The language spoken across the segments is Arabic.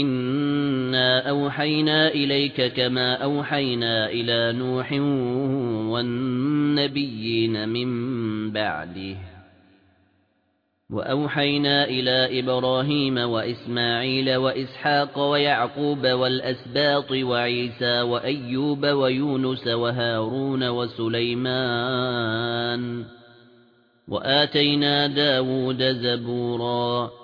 إِنَّا أَوْحَيْنَا إِلَيْكَ كَمَا أَوْحَيْنَا إِلَى نُوحٍ وَالنَّبِيِّينَ مِن بَعْدِهِ وَأَوْحَيْنَا إِلَى إِبْرَاهِيمَ وَإِسْمَاعِيلَ وَإِسْحَاقَ وَيَعْقُوبَ وَالْأَسْبَاطِ وَعِيسَى وَأَيُّوبَ وَيُونُسَ وَهَارُونَ وَسُلَيْمَانَ وَآتَيْنَا دَاوُودَ زَبُورًا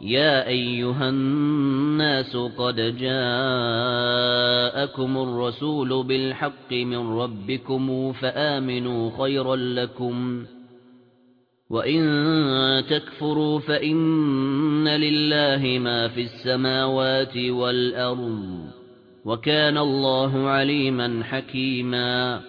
يا أيها الناس قد جاءكم الرسول بالحق من ربكم فآمنوا خيرا لكم وإن تكفروا فإن لله ما في السماوات والأرض وكان الله عليما حكيما